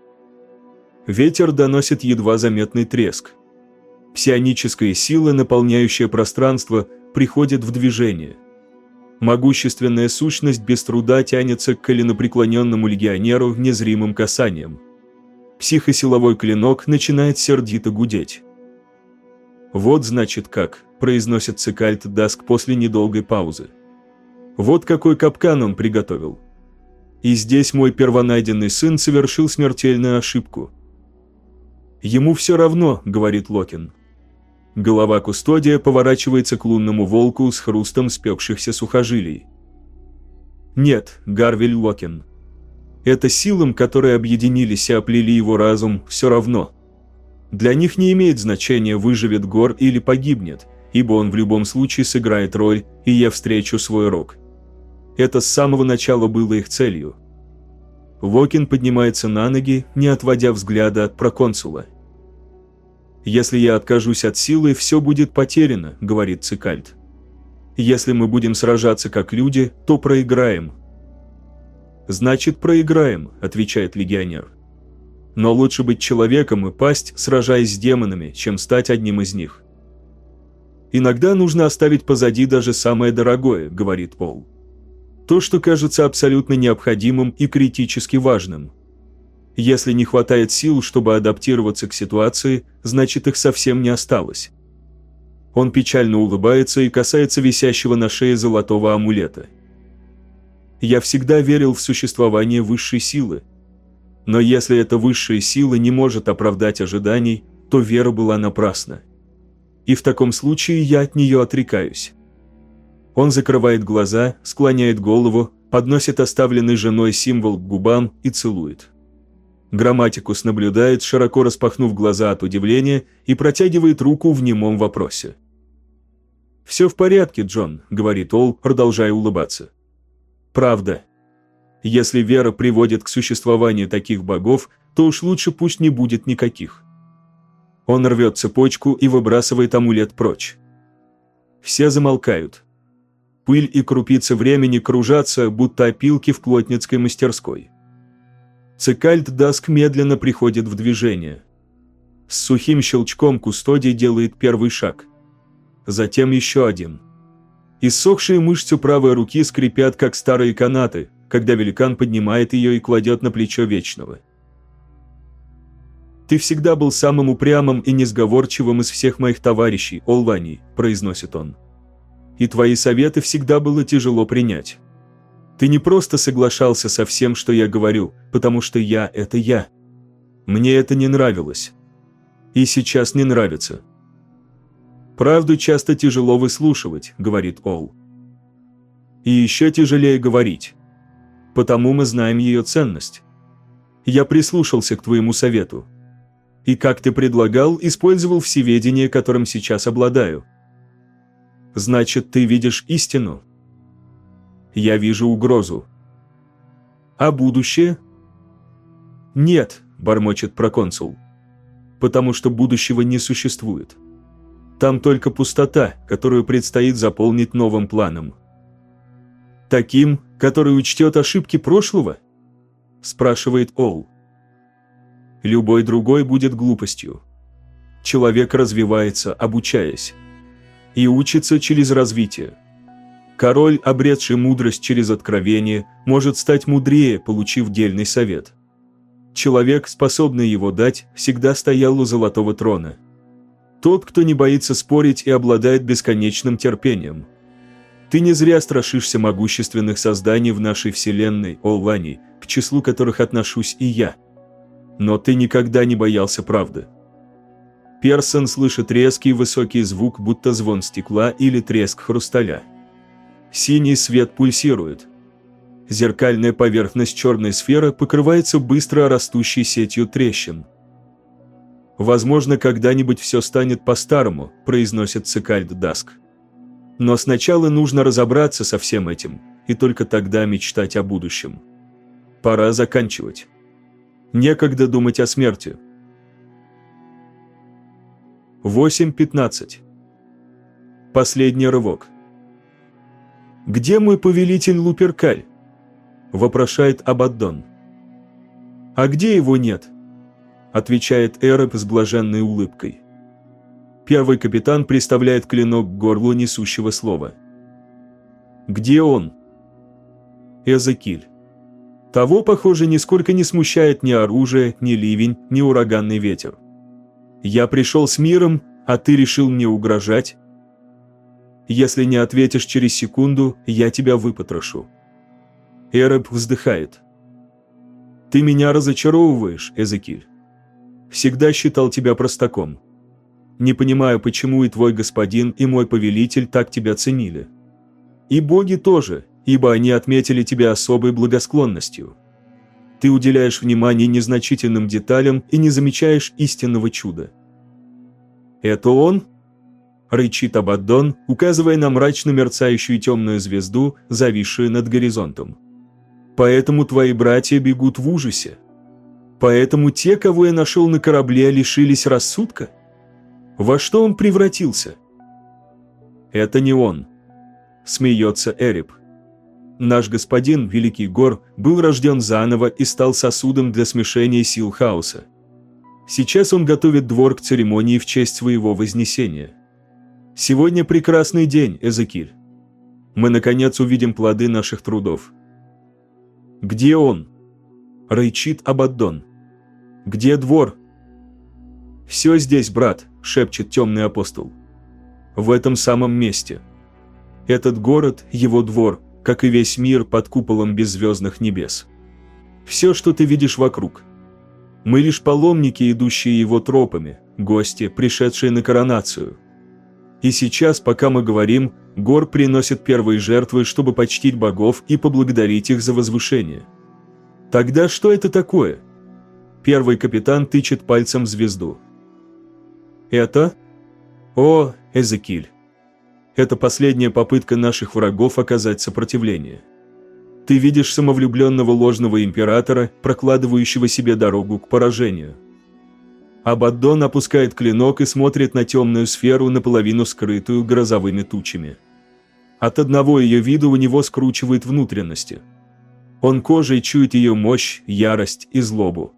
Ветер доносит едва заметный треск. Псионическая сила, наполняющая пространство, приходит в движение. Могущественная сущность без труда тянется к коленопреклоненному легионеру незримым касанием. Психосиловой клинок начинает сердито гудеть. «Вот значит как», – произносит Цикальт Даск после недолгой паузы. Вот какой капкан он приготовил. И здесь мой первонайденный сын совершил смертельную ошибку. «Ему все равно», — говорит Локин. Голова кустодия поворачивается к лунному волку с хрустом спекшихся сухожилий. «Нет, Гарвиль Локин. Это силам, которые объединились и оплели его разум, все равно. Для них не имеет значения, выживет Гор или погибнет, ибо он в любом случае сыграет роль, и я встречу свой рок. Это с самого начала было их целью. Вокин поднимается на ноги, не отводя взгляда от проконсула. «Если я откажусь от силы, все будет потеряно», — говорит Цикальд. «Если мы будем сражаться как люди, то проиграем». «Значит, проиграем», — отвечает легионер. «Но лучше быть человеком и пасть, сражаясь с демонами, чем стать одним из них». «Иногда нужно оставить позади даже самое дорогое», — говорит Пол. «То, что кажется абсолютно необходимым и критически важным». Если не хватает сил, чтобы адаптироваться к ситуации, значит их совсем не осталось. Он печально улыбается и касается висящего на шее золотого амулета. Я всегда верил в существование высшей силы. Но если эта высшая сила не может оправдать ожиданий, то вера была напрасна. И в таком случае я от нее отрекаюсь. Он закрывает глаза, склоняет голову, подносит оставленный женой символ к губам и целует. Грамматикус наблюдает, широко распахнув глаза от удивления, и протягивает руку в немом вопросе. «Все в порядке, Джон», — говорит Ол, продолжая улыбаться. «Правда. Если вера приводит к существованию таких богов, то уж лучше пусть не будет никаких». Он рвет цепочку и выбрасывает амулет прочь. Все замолкают. Пыль и крупицы времени кружатся, будто опилки в плотницкой мастерской. Цикальд Даск медленно приходит в движение. С сухим щелчком кустодий делает первый шаг. Затем еще один. Иссохшие мышцы правой руки скрипят, как старые канаты, когда великан поднимает ее и кладет на плечо Вечного. «Ты всегда был самым упрямым и несговорчивым из всех моих товарищей, Олвани», – произносит он. «И твои советы всегда было тяжело принять». Ты не просто соглашался со всем, что я говорю, потому что я – это я. Мне это не нравилось. И сейчас не нравится. Правду часто тяжело выслушивать, говорит Ол. И еще тяжелее говорить. Потому мы знаем ее ценность. Я прислушался к твоему совету. И, как ты предлагал, использовал всеведение, которым сейчас обладаю. Значит, ты видишь истину? Я вижу угрозу. А будущее? Нет, бормочет проконсул. Потому что будущего не существует. Там только пустота, которую предстоит заполнить новым планом. Таким, который учтет ошибки прошлого? Спрашивает Ол. Любой другой будет глупостью. Человек развивается, обучаясь. И учится через развитие. Король, обретший мудрость через откровение, может стать мудрее, получив дельный совет. Человек, способный его дать, всегда стоял у золотого трона. Тот, кто не боится спорить и обладает бесконечным терпением. Ты не зря страшишься могущественных созданий в нашей вселенной, Олвани, к числу которых отношусь и я. Но ты никогда не боялся правды. Персон слышит резкий высокий звук, будто звон стекла или треск хрусталя. Синий свет пульсирует. Зеркальная поверхность черной сферы покрывается быстро растущей сетью трещин. «Возможно, когда-нибудь все станет по-старому», – произносит Цикальд Даск. «Но сначала нужно разобраться со всем этим, и только тогда мечтать о будущем. Пора заканчивать. Некогда думать о смерти». 8.15. Последний рывок. «Где мой повелитель Луперкаль?» – вопрошает Абаддон. «А где его нет?» – отвечает Эреб с блаженной улыбкой. Первый капитан приставляет клинок к горлу несущего слова. «Где он?» Эзекиль. Того, похоже, нисколько не смущает ни оружие, ни ливень, ни ураганный ветер. «Я пришел с миром, а ты решил мне угрожать?» Если не ответишь через секунду, я тебя выпотрошу». Эреб вздыхает. «Ты меня разочаровываешь, Эзекиль. Всегда считал тебя простаком. Не понимаю, почему и твой господин, и мой повелитель так тебя ценили. И боги тоже, ибо они отметили тебя особой благосклонностью. Ты уделяешь внимание незначительным деталям и не замечаешь истинного чуда. Это он? Рычит Абаддон, указывая на мрачно мерцающую темную звезду, зависшую над горизонтом. Поэтому твои братья бегут в ужасе. Поэтому те, кого я нашел на корабле, лишились рассудка? Во что он превратился? Это не он. Смеется Эреб. Наш господин, Великий Гор, был рожден заново и стал сосудом для смешения сил хаоса. Сейчас он готовит двор к церемонии в честь своего вознесения. Сегодня прекрасный день, Эзекиль. Мы, наконец, увидим плоды наших трудов. Где он? Рычит Абаддон. Где двор? Все здесь, брат, шепчет темный апостол. В этом самом месте. Этот город – его двор, как и весь мир под куполом беззвездных небес. Все, что ты видишь вокруг. Мы лишь паломники, идущие его тропами, гости, пришедшие на коронацию. И сейчас, пока мы говорим, Гор приносит первые жертвы, чтобы почтить богов и поблагодарить их за возвышение. Тогда что это такое? Первый капитан тычет пальцем в звезду. Это? О, Эзекиль. Это последняя попытка наших врагов оказать сопротивление. Ты видишь самовлюбленного ложного императора, прокладывающего себе дорогу к поражению. Абаддон опускает клинок и смотрит на темную сферу, наполовину скрытую грозовыми тучами. От одного ее вида у него скручивает внутренности. Он кожей чует ее мощь, ярость и злобу.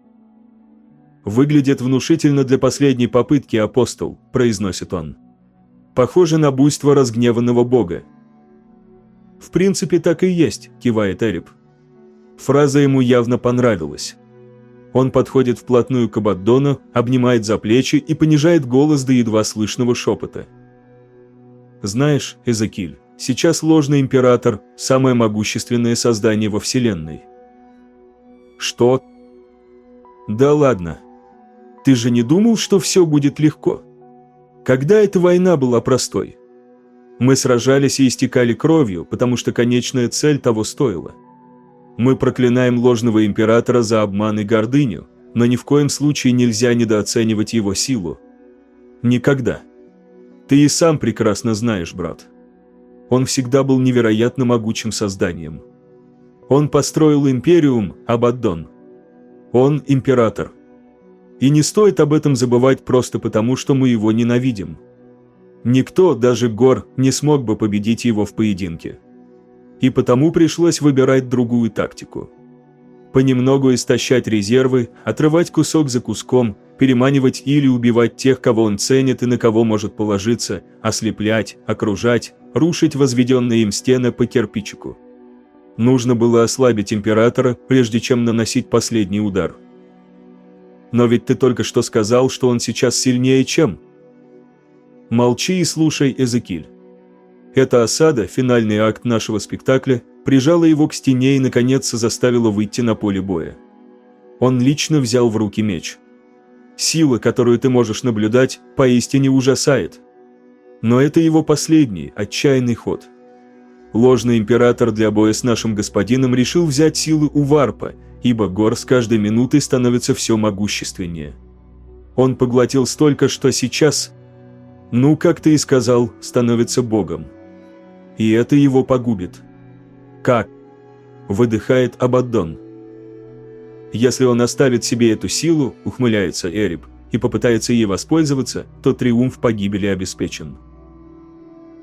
«Выглядит внушительно для последней попытки, апостол», – произносит он. «Похоже на буйство разгневанного бога». «В принципе, так и есть», – кивает Эреб. Фраза ему явно понравилась. Он подходит вплотную к Абаддону, обнимает за плечи и понижает голос до едва слышного шепота. «Знаешь, Эзекиль, сейчас ложный император – самое могущественное создание во Вселенной». «Что?» «Да ладно, ты же не думал, что все будет легко? Когда эта война была простой? Мы сражались и истекали кровью, потому что конечная цель того стоила. Мы проклинаем ложного императора за обман и гордыню, но ни в коем случае нельзя недооценивать его силу. Никогда. Ты и сам прекрасно знаешь, брат. Он всегда был невероятно могучим созданием. Он построил империум Абаддон. Он император – и не стоит об этом забывать просто потому, что мы его ненавидим. Никто, даже Гор, не смог бы победить его в поединке. И потому пришлось выбирать другую тактику. Понемногу истощать резервы, отрывать кусок за куском, переманивать или убивать тех, кого он ценит и на кого может положиться, ослеплять, окружать, рушить возведенные им стены по кирпичику. Нужно было ослабить императора, прежде чем наносить последний удар – но ведь ты только что сказал, что он сейчас сильнее, чем... Молчи и слушай, Эзекиль. Эта осада, финальный акт нашего спектакля, прижала его к стене и, наконец, заставила выйти на поле боя. Он лично взял в руки меч. Сила, которую ты можешь наблюдать, поистине ужасает. Но это его последний, отчаянный ход. Ложный император для боя с нашим господином решил взять силы у Варпа ибо Гор с каждой минутой становится все могущественнее. Он поглотил столько, что сейчас, ну, как ты и сказал, становится Богом. И это его погубит. Как? Выдыхает Абаддон. Если он оставит себе эту силу, ухмыляется Эреб, и попытается ей воспользоваться, то триумф погибели обеспечен.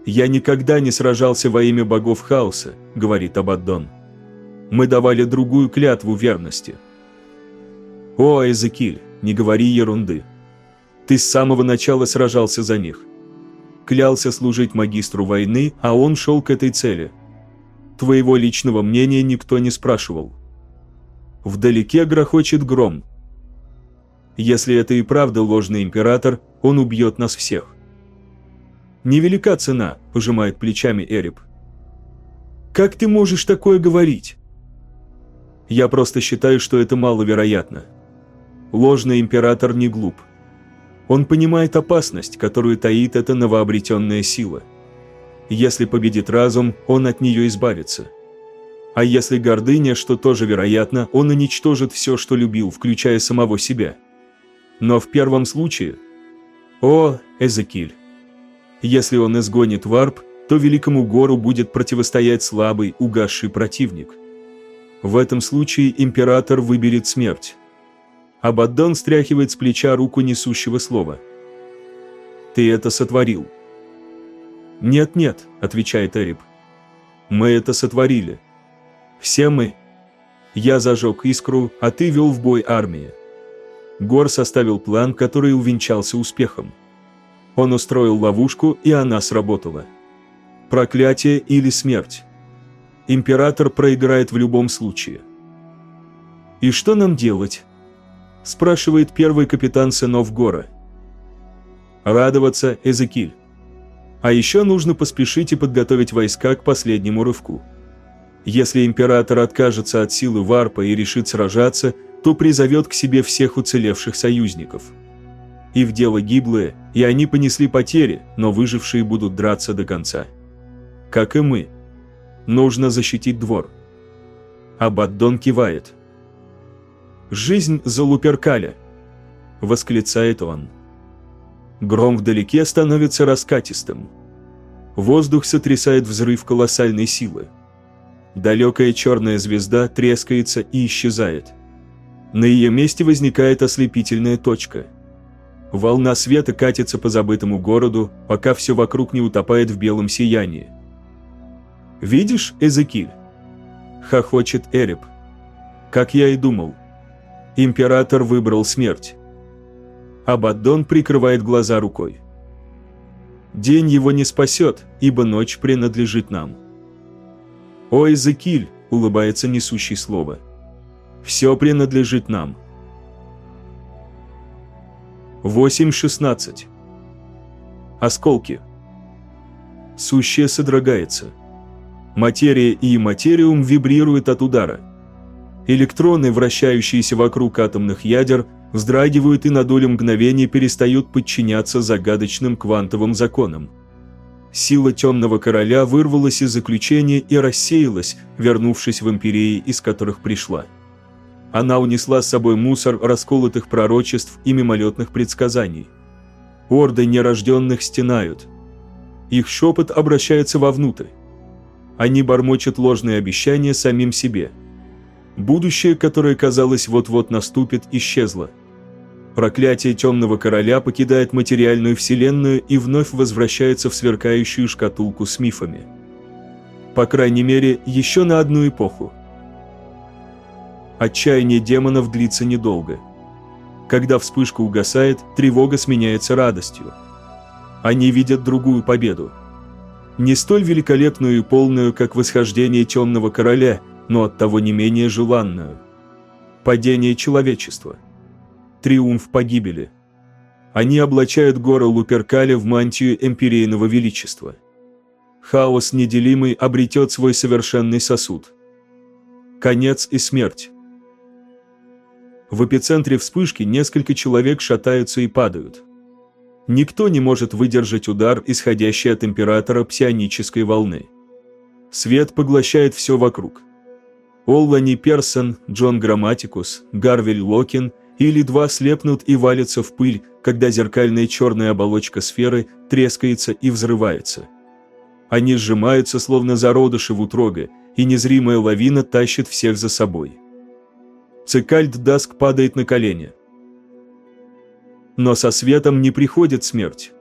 «Я никогда не сражался во имя богов хаоса», — говорит Абаддон мы давали другую клятву верности. О, Эзекиль, не говори ерунды. Ты с самого начала сражался за них. Клялся служить магистру войны, а он шел к этой цели. Твоего личного мнения никто не спрашивал. Вдалеке грохочет гром. Если это и правда ложный император, он убьет нас всех. «Невелика цена», – пожимает плечами Эреб. «Как ты можешь такое говорить?» Я просто считаю, что это маловероятно. Ложный император не глуп. Он понимает опасность, которую таит эта новообретенная сила. Если победит разум, он от нее избавится. А если гордыня, что тоже вероятно, он уничтожит все, что любил, включая самого себя. Но в первом случае... О, Эзекиль. Если он изгонит варп, то Великому Гору будет противостоять слабый, угасший противник. В этом случае император выберет смерть. Абаддон стряхивает с плеча руку несущего слова. «Ты это сотворил». «Нет-нет», — отвечает Эрип. «Мы это сотворили. Все мы. Я зажег искру, а ты вел в бой армии». Гор составил план, который увенчался успехом. Он устроил ловушку, и она сработала. Проклятие или смерть. Император проиграет в любом случае. «И что нам делать?» – спрашивает первый капитан сынов Гора. «Радоваться, Эзекиль. А еще нужно поспешить и подготовить войска к последнему рывку. Если император откажется от силы варпа и решит сражаться, то призовет к себе всех уцелевших союзников. И в дело гиблые, и они понесли потери, но выжившие будут драться до конца. Как и мы. Нужно защитить двор. Абаддон кивает – «Жизнь за Луперкаля!» – восклицает он. Гром вдалеке становится раскатистым. Воздух сотрясает взрыв колоссальной силы. Далекая черная звезда трескается и исчезает. На ее месте возникает ослепительная точка. Волна света катится по забытому городу, пока все вокруг не утопает в белом сиянии. «Видишь, Эзекиль?» – хохочет Эреб. «Как я и думал. Император выбрал смерть. Абаддон прикрывает глаза рукой. День его не спасет, ибо ночь принадлежит нам. «Ой, Закиль!» – улыбается несущий слово. «Все принадлежит нам». 8.16 Осколки. Сущее содрогается. Материя и материум вибрируют от удара – Электроны, вращающиеся вокруг атомных ядер, вздрагивают и на долю мгновения перестают подчиняться загадочным квантовым законам. Сила Темного Короля вырвалась из заключения и рассеялась, вернувшись в империи, из которых пришла. Она унесла с собой мусор расколотых пророчеств и мимолетных предсказаний. Орды нерожденных стенают. Их шепот обращается вовнутрь. Они бормочут ложные обещания самим себе – Будущее, которое, казалось, вот-вот наступит, исчезло. Проклятие Темного Короля покидает материальную вселенную и вновь возвращается в сверкающую шкатулку с мифами. По крайней мере, еще на одну эпоху. Отчаяние демонов длится недолго. Когда вспышка угасает, тревога сменяется радостью. Они видят другую победу. Не столь великолепную и полную, как восхождение Темного Короля – но оттого не менее желанную. Падение человечества. Триумф погибели. Они облачают горы Луперкаля в мантию эмпирейного величества. Хаос неделимый обретет свой совершенный сосуд. Конец и смерть. В эпицентре вспышки несколько человек шатаются и падают. Никто не может выдержать удар, исходящий от императора псионической волны. Свет поглощает все вокруг. Оллани Персон, Джон Грамматикус, Гарвель Локин или два слепнут и валятся в пыль, когда зеркальная черная оболочка сферы трескается и взрывается. Они сжимаются, словно зародыши в утроге, и незримая лавина тащит всех за собой. Цикальд Даск падает на колени. Но со светом не приходит смерть.